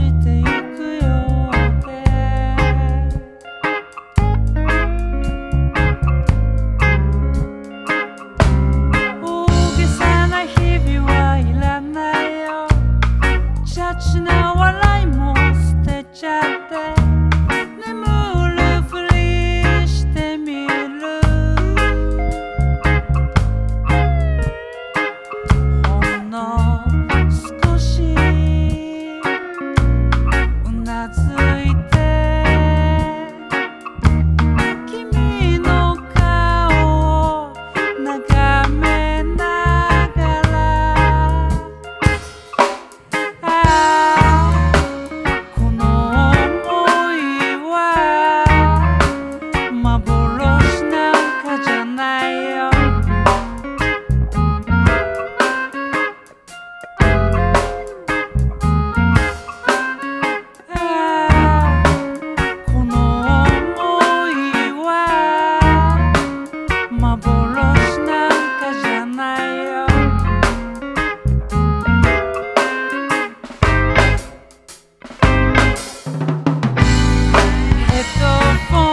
everything. the phone.